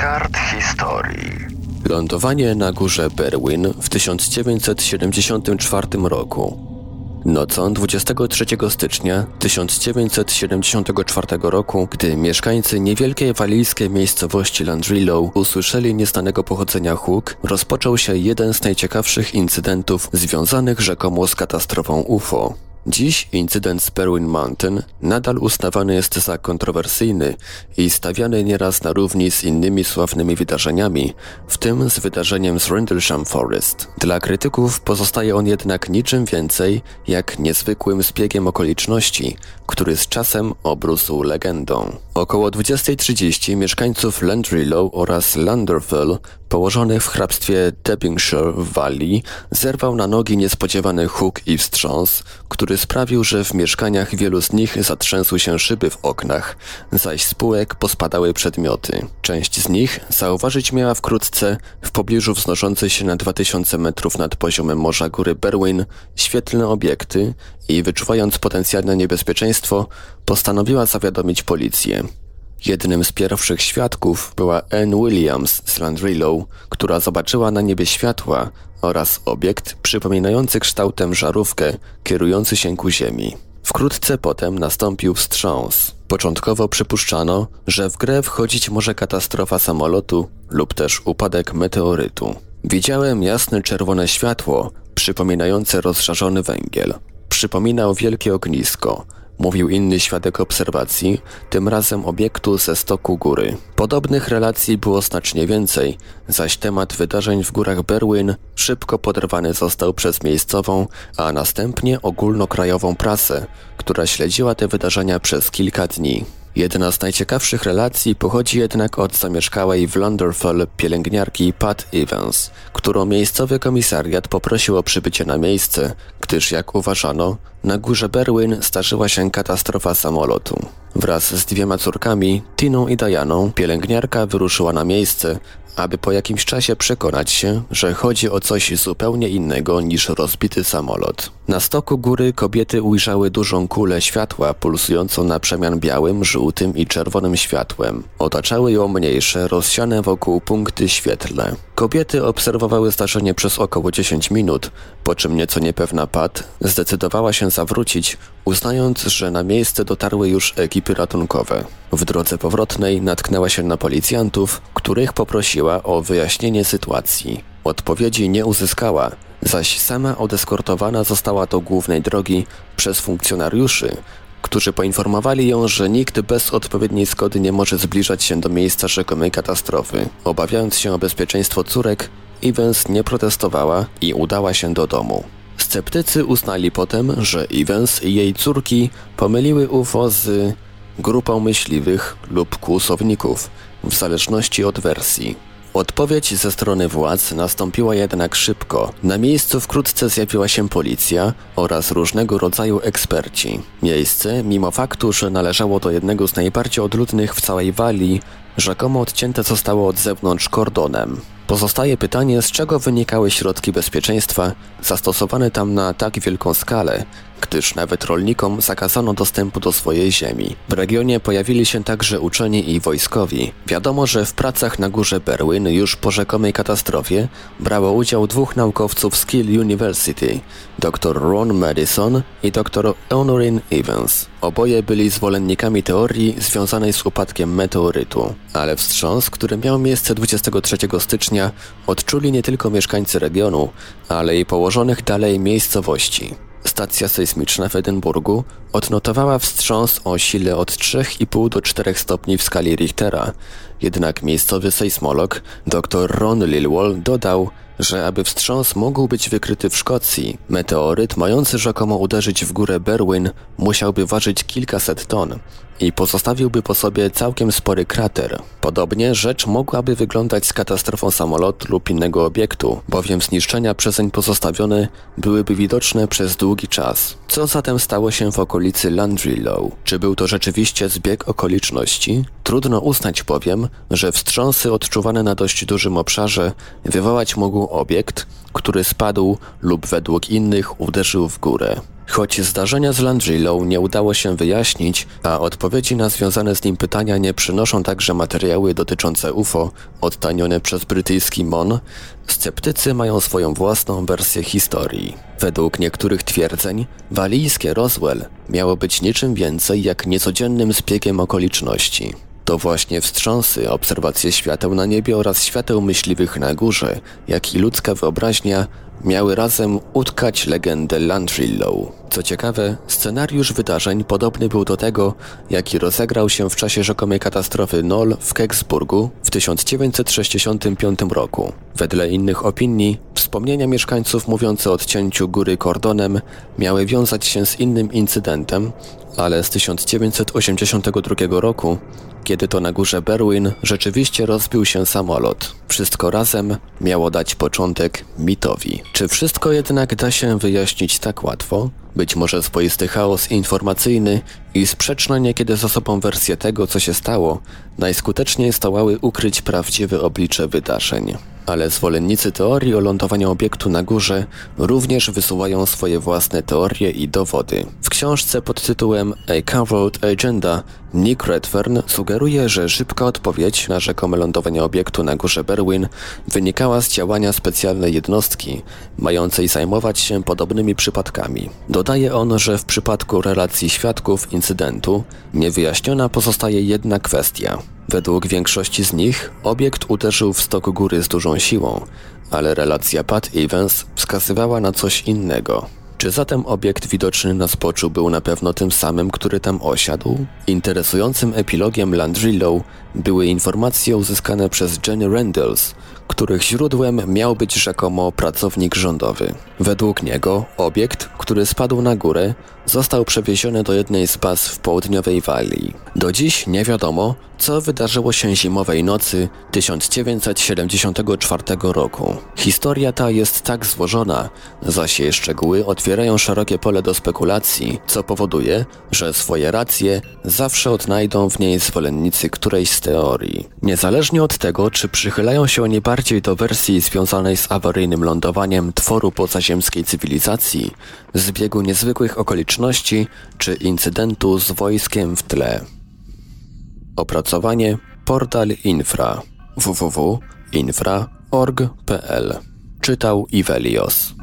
kart historii. Lądowanie na górze Berwin w 1974 roku. Nocą 23 stycznia 1974 roku, gdy mieszkańcy niewielkiej walijskiej miejscowości Landrillow usłyszeli nieznanego pochodzenia huk, rozpoczął się jeden z najciekawszych incydentów związanych rzekomo z katastrofą UFO. Dziś incydent z Perwin Mountain nadal uznawany jest za kontrowersyjny i stawiany nieraz na równi z innymi sławnymi wydarzeniami, w tym z wydarzeniem z Rendlesham Forest. Dla krytyków pozostaje on jednak niczym więcej jak niezwykłym zbiegiem okoliczności, który z czasem obrósł legendą. Około 20.30 mieszkańców Landrillow oraz Landerfell położonych w hrabstwie Debbingshire w Walii, zerwał na nogi niespodziewany huk i wstrząs, który sprawił, że w mieszkaniach wielu z nich zatrzęsły się szyby w oknach, zaś z półek pospadały przedmioty. Część z nich zauważyć miała wkrótce w pobliżu wznoszącej się na 2000 metrów nad poziomem morza góry Berwyn świetlne obiekty i wyczuwając potencjalne niebezpieczeństwo, postanowiła zawiadomić policję. Jednym z pierwszych świadków była Anne Williams z Landrillow, która zobaczyła na niebie światła oraz obiekt przypominający kształtem żarówkę kierujący się ku ziemi. Wkrótce potem nastąpił wstrząs. Początkowo przypuszczano, że w grę wchodzić może katastrofa samolotu lub też upadek meteorytu. Widziałem jasne czerwone światło, przypominające rozżarzony węgiel. Przypominał wielkie ognisko, mówił inny świadek obserwacji, tym razem obiektu ze stoku góry. Podobnych relacji było znacznie więcej, zaś temat wydarzeń w górach Berwyn szybko poderwany został przez miejscową, a następnie ogólnokrajową prasę, która śledziła te wydarzenia przez kilka dni. Jedna z najciekawszych relacji pochodzi jednak od zamieszkałej w Londerfell pielęgniarki Pat Evans, którą miejscowy komisariat poprosił o przybycie na miejsce, gdyż jak uważano, na górze Berwyn zdarzyła się katastrofa samolotu. Wraz z dwiema córkami, Tiną i Dianą, pielęgniarka wyruszyła na miejsce, aby po jakimś czasie przekonać się, że chodzi o coś zupełnie innego niż rozbity samolot. Na stoku góry kobiety ujrzały dużą kulę światła pulsującą na przemian białym, żółtym i czerwonym światłem. Otaczały ją mniejsze, rozsiane wokół punkty świetlne. Kobiety obserwowały zdarzenie przez około 10 minut, po czym nieco niepewna Pat zdecydowała się zawrócić, uznając, że na miejsce dotarły już ekipy ratunkowe. W drodze powrotnej natknęła się na policjantów, których poprosiła o wyjaśnienie sytuacji. Odpowiedzi nie uzyskała, zaś sama odeskortowana została do głównej drogi przez funkcjonariuszy, którzy poinformowali ją, że nikt bez odpowiedniej zgody nie może zbliżać się do miejsca rzekomej katastrofy. Obawiając się o bezpieczeństwo córek, Evans nie protestowała i udała się do domu. Sceptycy uznali potem, że Evans i jej córki pomyliły UFO z grupą myśliwych lub kłusowników, w zależności od wersji. Odpowiedź ze strony władz nastąpiła jednak szybko. Na miejscu wkrótce zjawiła się policja oraz różnego rodzaju eksperci. Miejsce, mimo faktu, że należało do jednego z najbardziej odludnych w całej Walii, rzekomo odcięte zostało od zewnątrz kordonem. Pozostaje pytanie, z czego wynikały środki bezpieczeństwa zastosowane tam na tak wielką skalę, gdyż nawet rolnikom zakazano dostępu do swojej ziemi. W regionie pojawili się także uczeni i wojskowi. Wiadomo, że w pracach na górze Berwyn już po rzekomej katastrofie brało udział dwóch naukowców z Kiel University, dr Ron Madison i dr Honorin Evans. Oboje byli zwolennikami teorii związanej z upadkiem meteorytu, ale wstrząs, który miał miejsce 23 stycznia, odczuli nie tylko mieszkańcy regionu, ale i położonych dalej miejscowości. Stacja sejsmiczna w Edynburgu odnotowała wstrząs o sile od 3,5 do 4 stopni w skali Richtera, jednak miejscowy sejsmolog dr Ron Lilwall dodał, że aby wstrząs mógł być wykryty w Szkocji, meteoryt mający rzekomo uderzyć w górę Berwyn musiałby ważyć kilkaset ton i pozostawiłby po sobie całkiem spory krater. Podobnie rzecz mogłaby wyglądać z katastrofą samolotu lub innego obiektu, bowiem zniszczenia przezeń pozostawione byłyby widoczne przez długi czas. Co zatem stało się w okolicy Landrillow? Czy był to rzeczywiście zbieg okoliczności? Trudno uznać bowiem, że wstrząsy odczuwane na dość dużym obszarze wywołać mógł obiekt, który spadł lub według innych uderzył w górę. Choć zdarzenia z Landrillow nie udało się wyjaśnić, a odpowiedzi na związane z nim pytania nie przynoszą także materiały dotyczące UFO odtanione przez brytyjski MON, sceptycy mają swoją własną wersję historii. Według niektórych twierdzeń, walijskie Roswell miało być niczym więcej jak niecodziennym zbiegiem okoliczności. To właśnie wstrząsy, obserwacje świateł na niebie oraz świateł myśliwych na górze, jak i ludzka wyobraźnia miały razem utkać legendę Landrillow. Co ciekawe, scenariusz wydarzeń podobny był do tego, jaki rozegrał się w czasie rzekomej katastrofy Nol w Kecksburgu w 1965 roku. Wedle innych opinii, wspomnienia mieszkańców mówiące o odcięciu góry kordonem miały wiązać się z innym incydentem, ale z 1982 roku, kiedy to na górze Berwin rzeczywiście rozbił się samolot. Wszystko razem miało dać początek mitowi. Czy wszystko jednak da się wyjaśnić tak łatwo? Być może swoisty chaos informacyjny i sprzeczne niekiedy ze sobą wersje tego, co się stało, najskuteczniej zdołały ukryć prawdziwe oblicze wydarzeń. Ale zwolennicy teorii o lądowaniu obiektu na górze również wysuwają swoje własne teorie i dowody. W książce pod tytułem A Covered Agenda Nick Redfern sugeruje, że szybka odpowiedź na rzekome lądowanie obiektu na górze Berwin wynikała z działania specjalnej jednostki, mającej zajmować się podobnymi przypadkami. Dodaje on, że w przypadku relacji świadków incydentu niewyjaśniona pozostaje jedna kwestia. Według większości z nich obiekt uderzył w stok góry z dużą siłą, ale relacja Pat Evans wskazywała na coś innego. Czy zatem obiekt widoczny na spoczu był na pewno tym samym, który tam osiadł? Interesującym epilogiem Landrillow były informacje uzyskane przez Jenny Randalls, których źródłem miał być rzekomo pracownik rządowy. Według niego obiekt, który spadł na górę, został przewieziony do jednej z baz w południowej Walii. Do dziś nie wiadomo, co wydarzyło się zimowej nocy 1974 roku. Historia ta jest tak złożona, zaś jej szczegóły otwierają szerokie pole do spekulacji, co powoduje, że swoje racje zawsze odnajdą w niej zwolennicy którejś z teorii. Niezależnie od tego, czy przychylają się oni bardziej do wersji związanej z awaryjnym lądowaniem tworu pozaziemskiej cywilizacji, zbiegu niezwykłych okoliczności czy incydentu z wojskiem w tle. Opracowanie Portal Infra www.infra.org.pl Czytał Ivelios